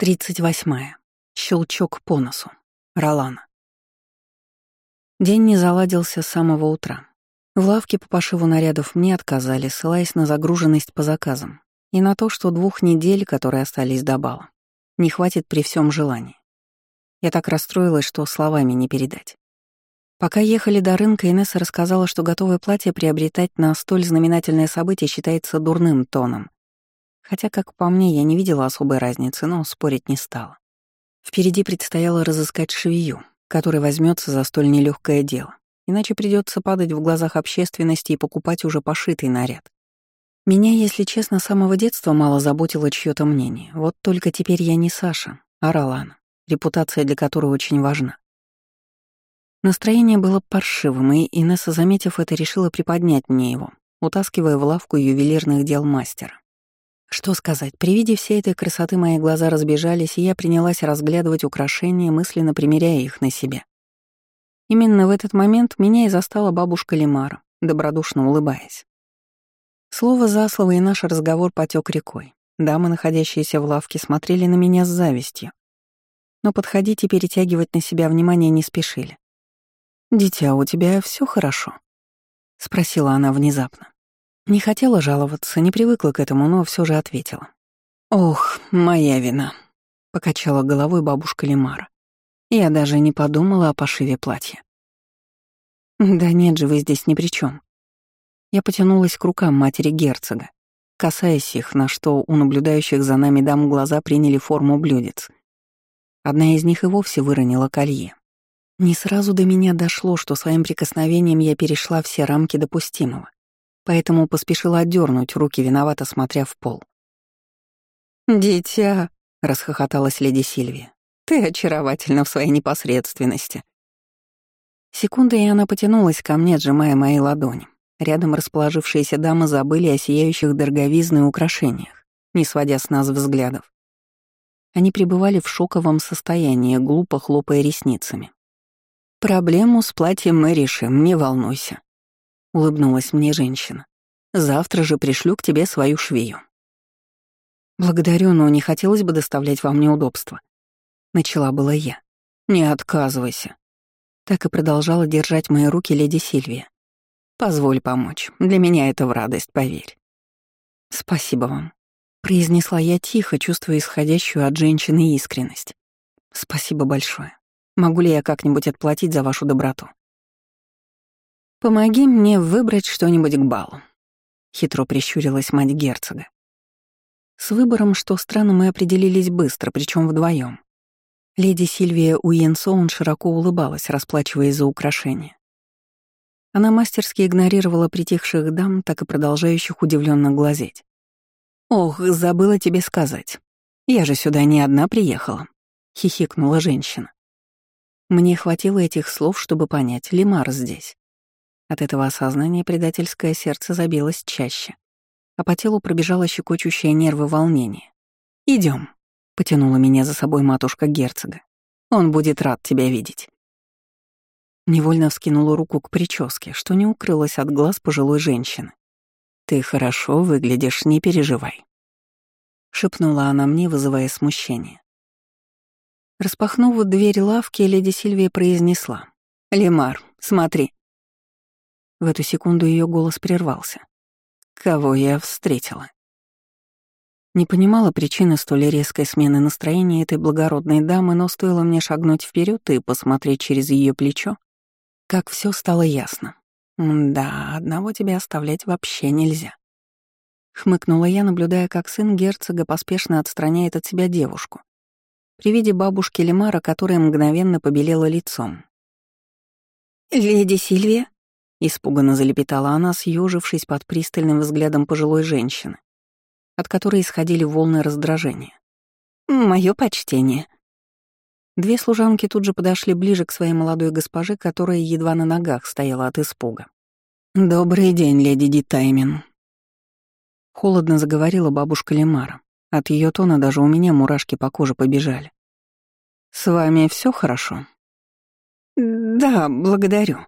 Тридцать восьмая. Щелчок по носу. Ролана. День не заладился с самого утра. В лавке по пошиву нарядов мне отказали, ссылаясь на загруженность по заказам и на то, что двух недель, которые остались до бала, не хватит при всем желании. Я так расстроилась, что словами не передать. Пока ехали до рынка, Инесса рассказала, что готовое платье приобретать на столь знаменательное событие считается дурным тоном — Хотя, как по мне, я не видела особой разницы, но спорить не стала. Впереди предстояло разыскать швею, который возьмется за столь нелегкое дело. Иначе придется падать в глазах общественности и покупать уже пошитый наряд. Меня, если честно, с самого детства мало заботило чье то мнение. Вот только теперь я не Саша, а Ролана, репутация для которой очень важна. Настроение было паршивым, и Инесса, заметив это, решила приподнять мне его, утаскивая в лавку ювелирных дел мастера. Что сказать, при виде всей этой красоты мои глаза разбежались, и я принялась разглядывать украшения, мысленно примеряя их на себя. Именно в этот момент меня и застала бабушка Лимара, добродушно улыбаясь. Слово за слово, и наш разговор потек рекой. Дамы, находящиеся в лавке, смотрели на меня с завистью. Но подходить и перетягивать на себя внимание не спешили. «Дитя, у тебя все хорошо?» — спросила она внезапно. Не хотела жаловаться, не привыкла к этому, но все же ответила. «Ох, моя вина», — покачала головой бабушка Лимара. Я даже не подумала о пошиве платья. «Да нет же, вы здесь ни при чем. Я потянулась к рукам матери герцога, касаясь их, на что у наблюдающих за нами дам глаза приняли форму блюдец. Одна из них и вовсе выронила колье. Не сразу до меня дошло, что своим прикосновением я перешла все рамки допустимого поэтому поспешила отдернуть руки, виновато смотря в пол. «Дитя», — расхохоталась леди Сильвия, — «ты очаровательна в своей непосредственности». Секунда, и она потянулась ко мне, сжимая мои ладони. Рядом расположившиеся дамы забыли о сияющих дороговизны украшениях, не сводя с нас взглядов. Они пребывали в шоковом состоянии, глупо хлопая ресницами. «Проблему с платьем мы решим, не волнуйся», — улыбнулась мне женщина. «Завтра же пришлю к тебе свою швею». «Благодарю, но не хотелось бы доставлять вам неудобства». Начала была я. «Не отказывайся». Так и продолжала держать мои руки леди Сильвия. «Позволь помочь. Для меня это в радость, поверь». «Спасибо вам», — произнесла я тихо, чувствуя исходящую от женщины искренность. «Спасибо большое. Могу ли я как-нибудь отплатить за вашу доброту?» «Помоги мне выбрать что-нибудь к балу», — хитро прищурилась мать герцога. С выбором, что странно, мы определились быстро, причем вдвоем. Леди Сильвия Уинсоун широко улыбалась, расплачиваясь за украшения. Она мастерски игнорировала притихших дам, так и продолжающих удивленно глазеть. «Ох, забыла тебе сказать. Я же сюда не одна приехала», — хихикнула женщина. Мне хватило этих слов, чтобы понять, Лимар здесь. От этого осознания предательское сердце забилось чаще, а по телу пробежало щекочущее нервы волнение. Идем, потянула меня за собой матушка герцога. «Он будет рад тебя видеть». Невольно вскинула руку к прическе, что не укрылось от глаз пожилой женщины. «Ты хорошо выглядишь, не переживай», — шепнула она мне, вызывая смущение. Распахнув дверь лавки, леди Сильвия произнесла. «Лемар, смотри». В эту секунду ее голос прервался. Кого я встретила? Не понимала причины столь резкой смены настроения этой благородной дамы, но стоило мне шагнуть вперед и посмотреть через ее плечо, как все стало ясно. Да, одного тебя оставлять вообще нельзя. Хмыкнула я, наблюдая, как сын герцога поспешно отстраняет от себя девушку. При виде бабушки Лемара, которая мгновенно побелела лицом. «Леди Сильвия?» Испуганно залепетала она, съежившись под пристальным взглядом пожилой женщины, от которой исходили волны раздражения. Мое почтение». Две служанки тут же подошли ближе к своей молодой госпоже, которая едва на ногах стояла от испуга. «Добрый день, леди Дитаймин», — холодно заговорила бабушка Лемара. От ее тона даже у меня мурашки по коже побежали. «С вами все хорошо?» «Да, благодарю»,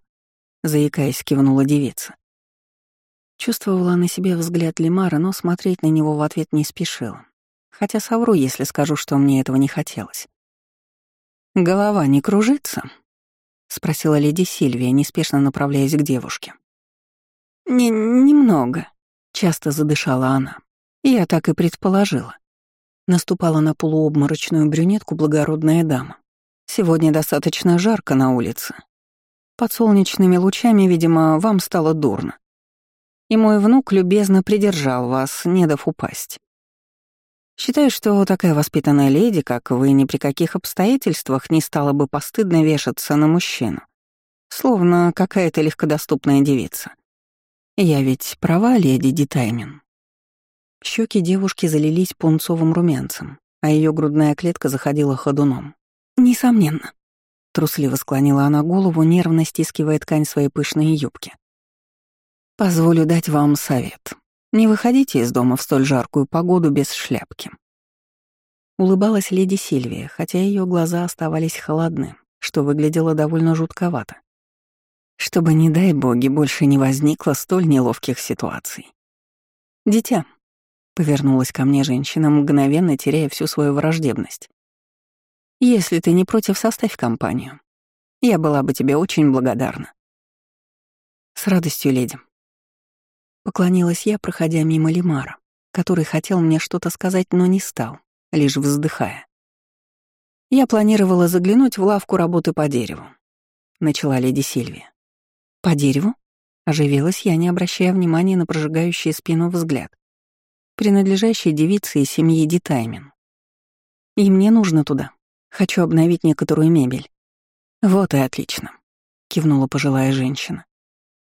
заикаясь, кивнула девица. Чувствовала на себе взгляд Лимара, но смотреть на него в ответ не спешила. хотя совру, если скажу, что мне этого не хотелось. «Голова не кружится?» — спросила леди Сильвия, неспешно направляясь к девушке. «Не «Немного», — часто задышала она. Я так и предположила. Наступала на полуобморочную брюнетку благородная дама. Сегодня достаточно жарко на улице. Под солнечными лучами, видимо, вам стало дурно. И мой внук любезно придержал вас, не дав упасть. Считаю, что такая воспитанная леди, как вы, ни при каких обстоятельствах не стала бы постыдно вешаться на мужчину. Словно какая-то легкодоступная девица. Я ведь права, леди Дитаймин. Щеки девушки залились пунцовым румянцем, а ее грудная клетка заходила ходуном. «Несомненно», — трусливо склонила она голову, нервно стискивая ткань своей пышной юбки. «Позволю дать вам совет. Не выходите из дома в столь жаркую погоду без шляпки». Улыбалась леди Сильвия, хотя ее глаза оставались холодны, что выглядело довольно жутковато. Чтобы, не дай боги, больше не возникло столь неловких ситуаций. «Дитя», Повернулась ко мне женщина, мгновенно теряя всю свою враждебность. «Если ты не против, составь компанию. Я была бы тебе очень благодарна». «С радостью, леди». Поклонилась я, проходя мимо Лимара, который хотел мне что-то сказать, но не стал, лишь вздыхая. Я планировала заглянуть в лавку работы по дереву. Начала леди Сильвия. «По дереву?» Оживилась я, не обращая внимания на прожигающий спину взгляд принадлежащей девице из семьи Дитаймин. И мне нужно туда. Хочу обновить некоторую мебель. Вот и отлично, кивнула пожилая женщина.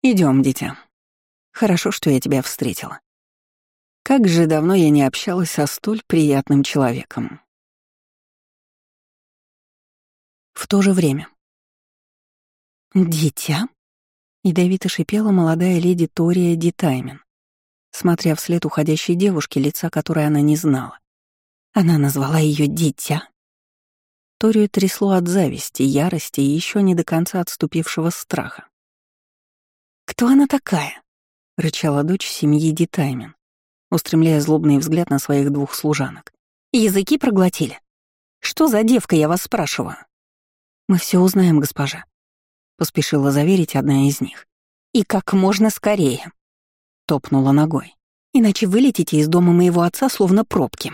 Идем, дитя. Хорошо, что я тебя встретила. Как же давно я не общалась со столь приятным человеком. В то же время. «Дитя?» — ядовито шипела молодая леди Тория Дитаймин, смотря вслед уходящей девушки, лица которой она не знала. Она назвала ее «дитя». Торию трясло от зависти, ярости и еще не до конца отступившего страха. «Кто она такая?» — рычала дочь семьи Дитаймин, устремляя злобный взгляд на своих двух служанок. «Языки проглотили. Что за девка, я вас спрашиваю?» «Мы все узнаем, госпожа», — поспешила заверить одна из них. «И как можно скорее», топнула ногой. «Иначе вылетите из дома моего отца, словно пробки».